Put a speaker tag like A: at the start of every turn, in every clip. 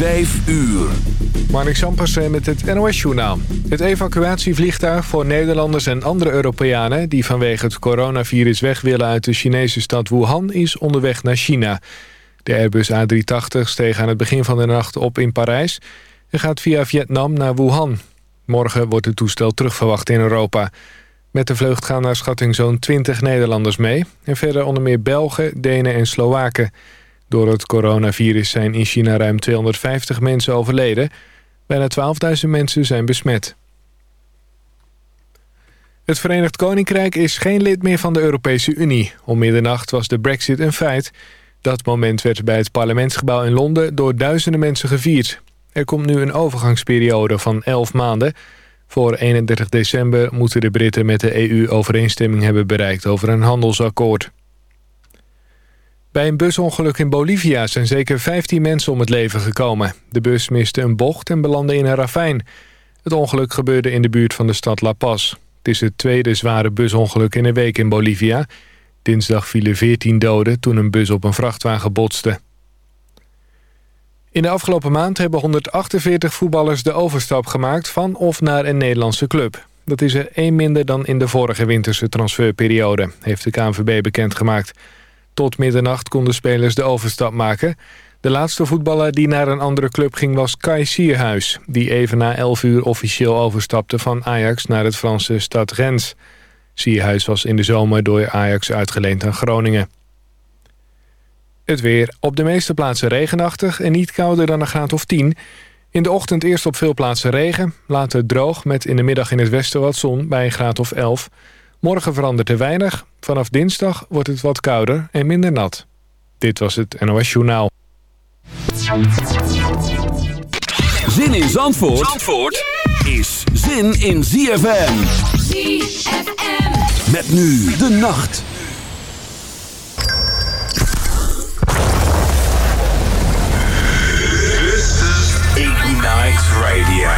A: Vijf uur.
B: Marnik Sampersen met het NOS-journaal. Het evacuatievliegtuig voor Nederlanders en andere Europeanen... die vanwege het coronavirus weg willen uit de Chinese stad Wuhan... is onderweg naar China. De Airbus A380 steeg aan het begin van de nacht op in Parijs... en gaat via Vietnam naar Wuhan. Morgen wordt het toestel terugverwacht in Europa. Met de vlucht gaan naar schatting zo'n 20 Nederlanders mee... en verder onder meer Belgen, Denen en Slowaken... Door het coronavirus zijn in China ruim 250 mensen overleden. Bijna 12.000 mensen zijn besmet. Het Verenigd Koninkrijk is geen lid meer van de Europese Unie. Om middernacht was de brexit een feit. Dat moment werd bij het parlementsgebouw in Londen door duizenden mensen gevierd. Er komt nu een overgangsperiode van 11 maanden. Voor 31 december moeten de Britten met de EU overeenstemming hebben bereikt over een handelsakkoord. Bij een busongeluk in Bolivia zijn zeker 15 mensen om het leven gekomen. De bus miste een bocht en belandde in een ravijn. Het ongeluk gebeurde in de buurt van de stad La Paz. Het is het tweede zware busongeluk in een week in Bolivia. Dinsdag vielen 14 doden toen een bus op een vrachtwagen botste. In de afgelopen maand hebben 148 voetballers de overstap gemaakt... van of naar een Nederlandse club. Dat is er één minder dan in de vorige winterse transferperiode... heeft de KNVB bekendgemaakt... Tot middernacht konden spelers de overstap maken. De laatste voetballer die naar een andere club ging was Kai Sierhuis... die even na 11 uur officieel overstapte van Ajax naar het Franse stad Rennes. Sierhuis was in de zomer door Ajax uitgeleend aan Groningen. Het weer. Op de meeste plaatsen regenachtig en niet kouder dan een graad of 10. In de ochtend eerst op veel plaatsen regen, later droog... met in de middag in het westen wat zon bij een graad of 11... Morgen verandert er weinig. Vanaf dinsdag wordt het wat kouder en minder nat. Dit was het NOS Journaal.
A: Zin in Zandvoort, Zandvoort is zin in ZFM.
C: ZFM.
A: Met nu de nacht.
D: Ignite Radio.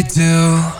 C: I
E: do.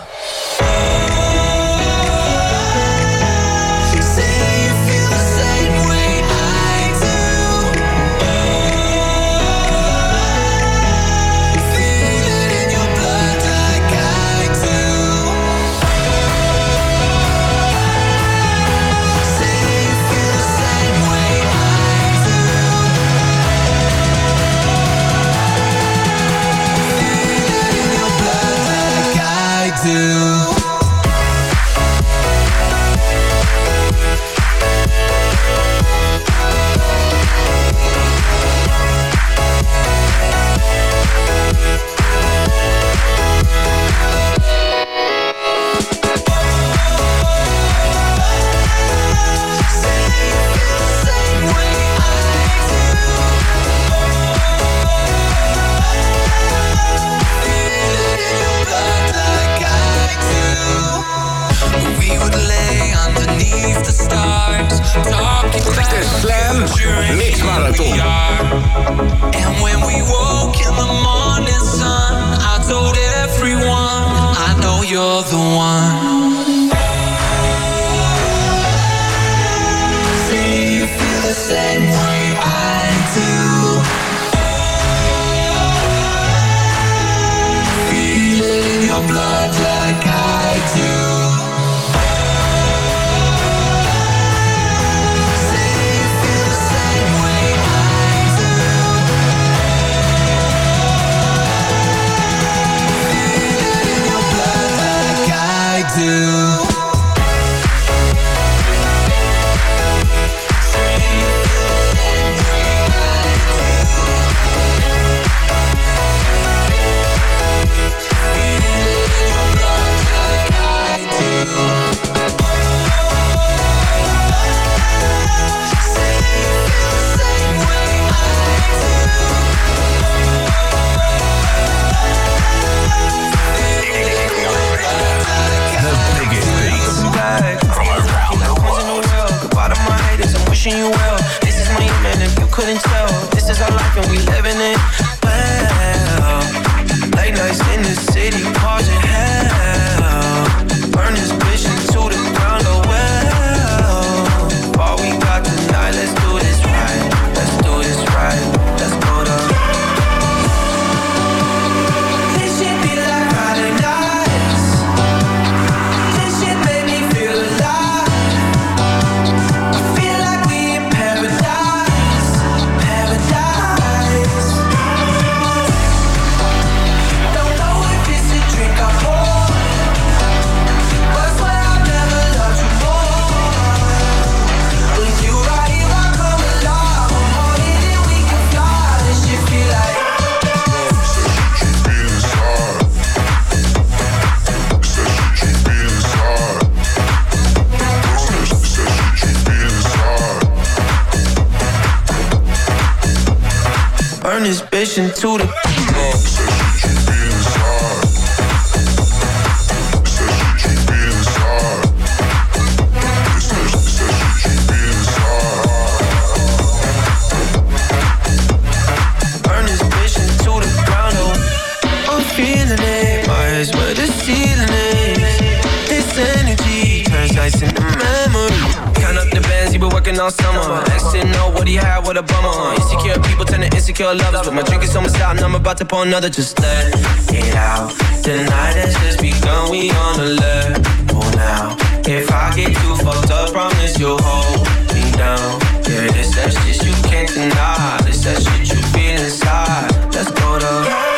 D: all summer. Ex know what he had, what a bummer. Insecure people turn to insecure lovers. But my drink is almost out and I'm about to pour another. Just let it out. The night has just begun, we on alert. Oh, now. If I get too fucked up, promise you'll hold me down. Yeah, this that shit you can't deny. This that shit you feel inside. Let's go to.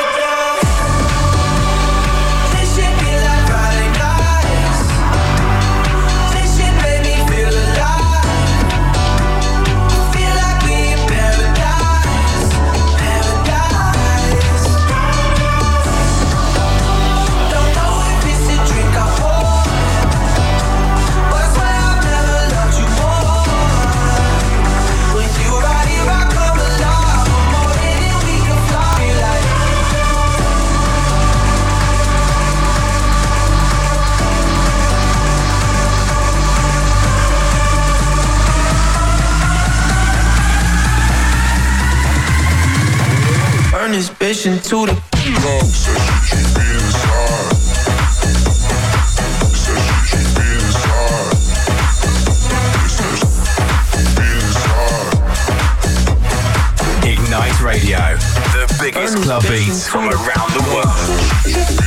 D: Suspicion to the.
F: Ignite Radio, the biggest club beats from around the world.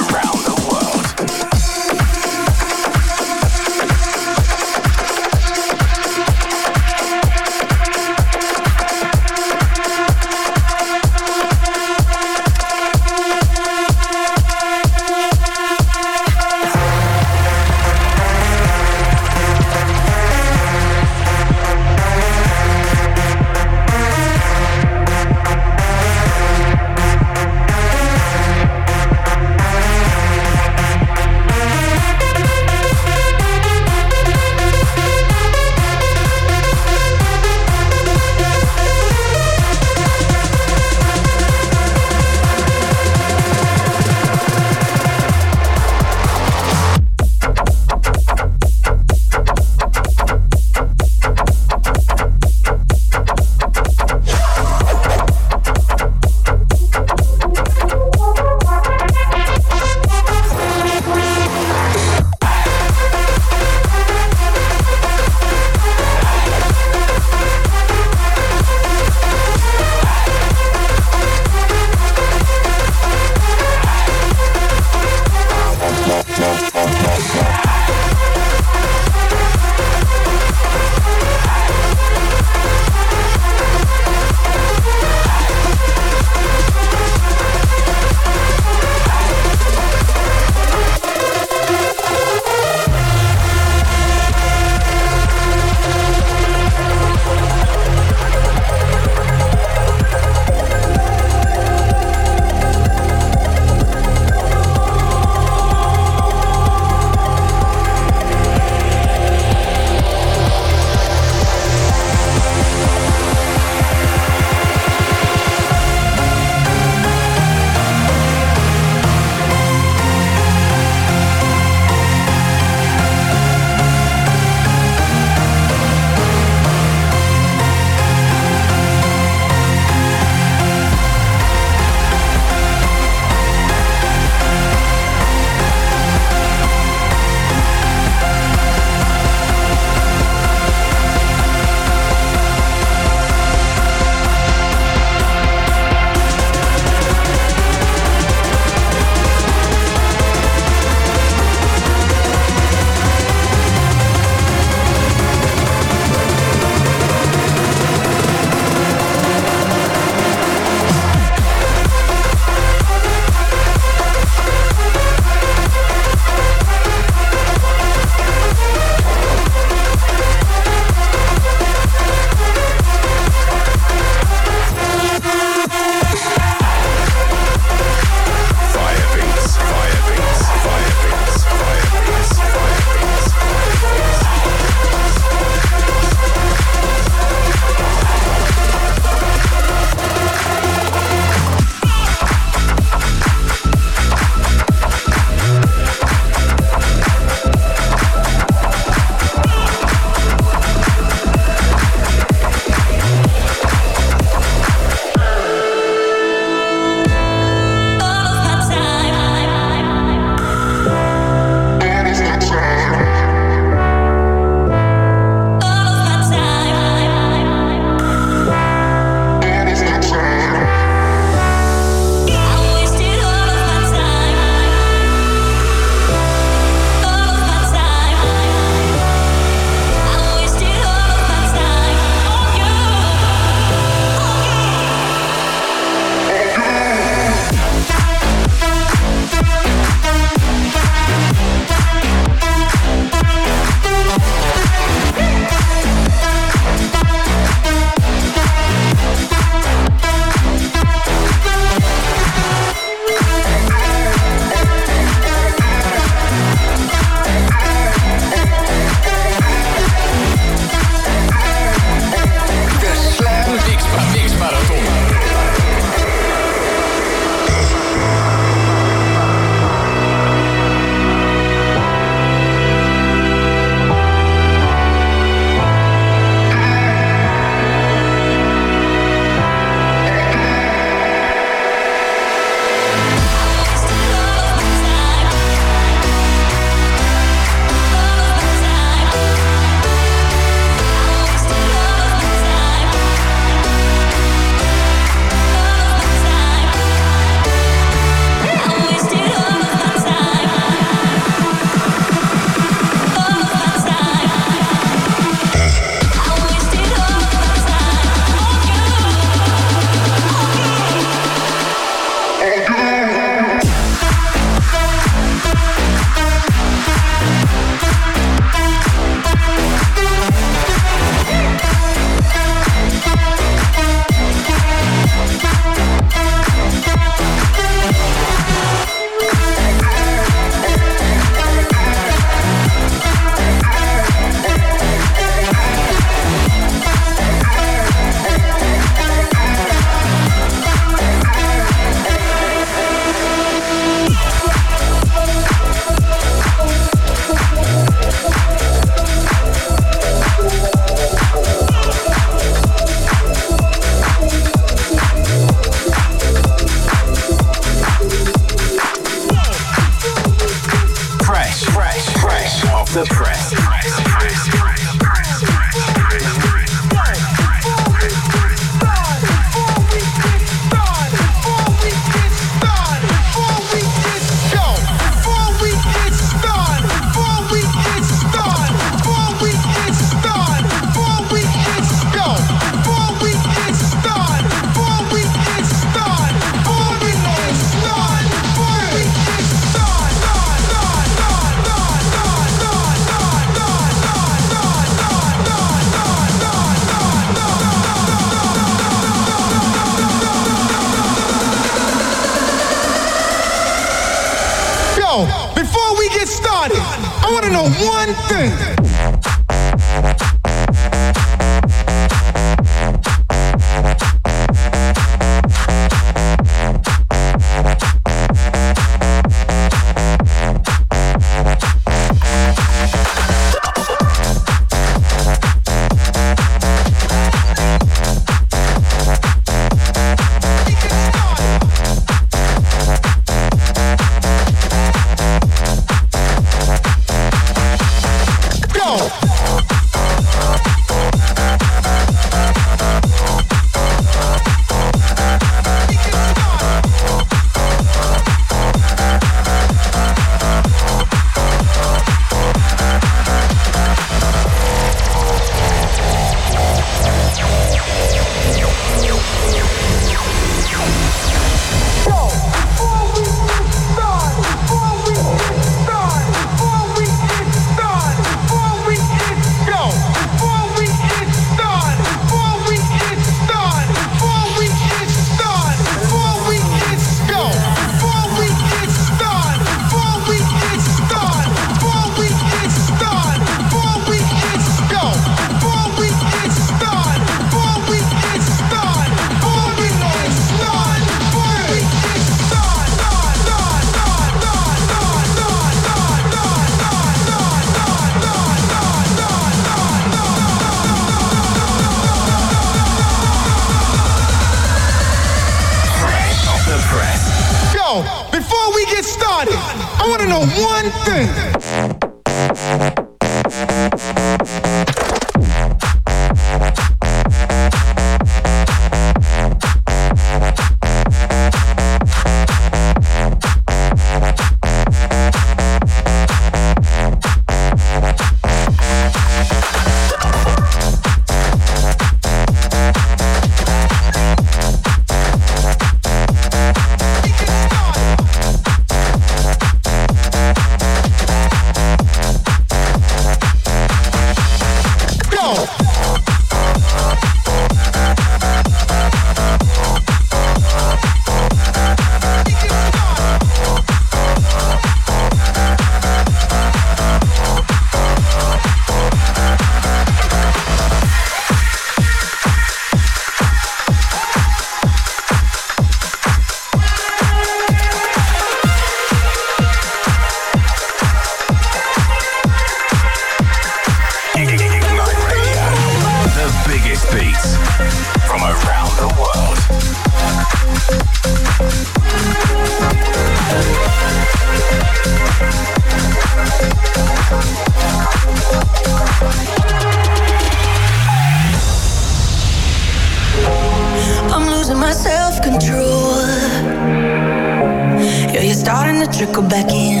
G: to
E: trickle back in.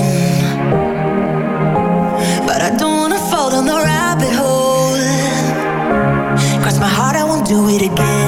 E: But I don't wanna fall down the rabbit hole. Cross my heart, I won't do it again.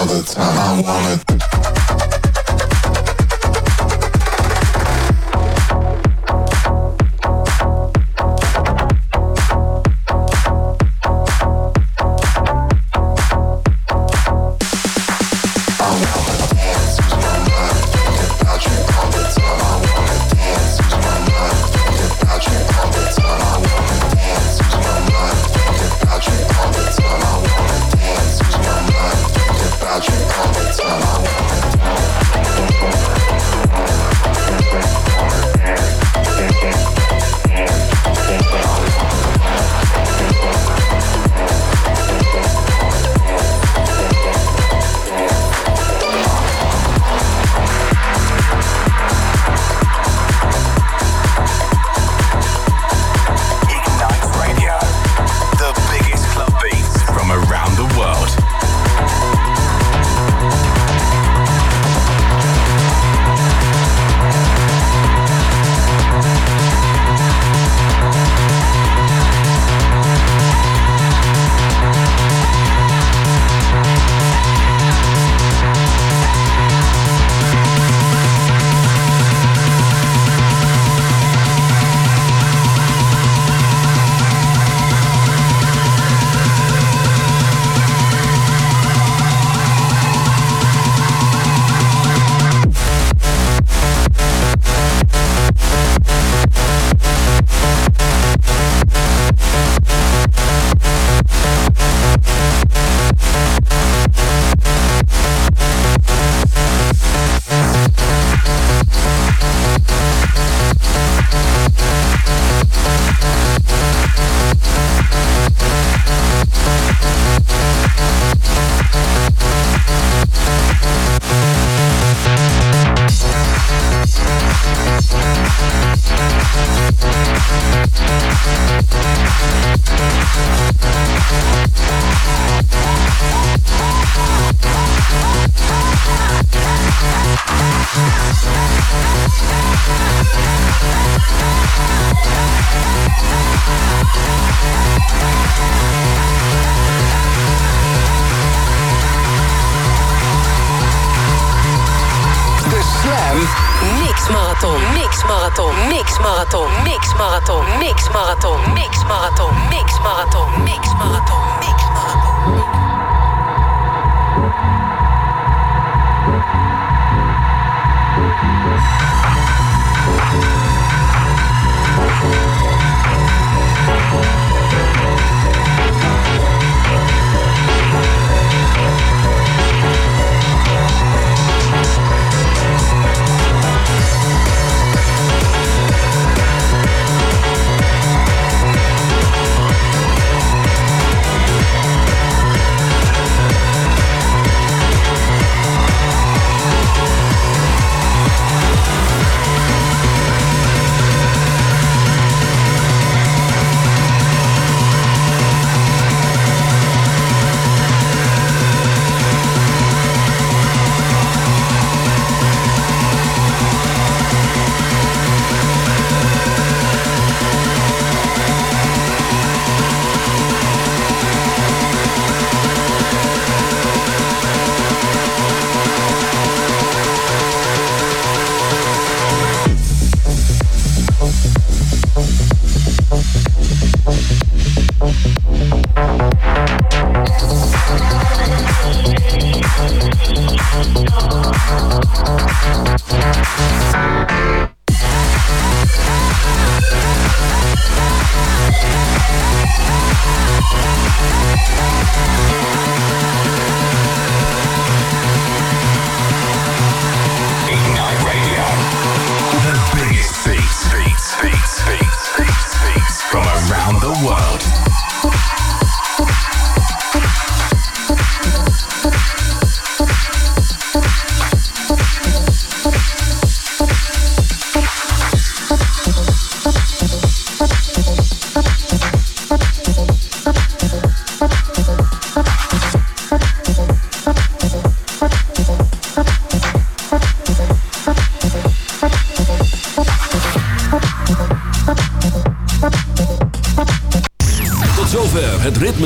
H: All the time. I wanna.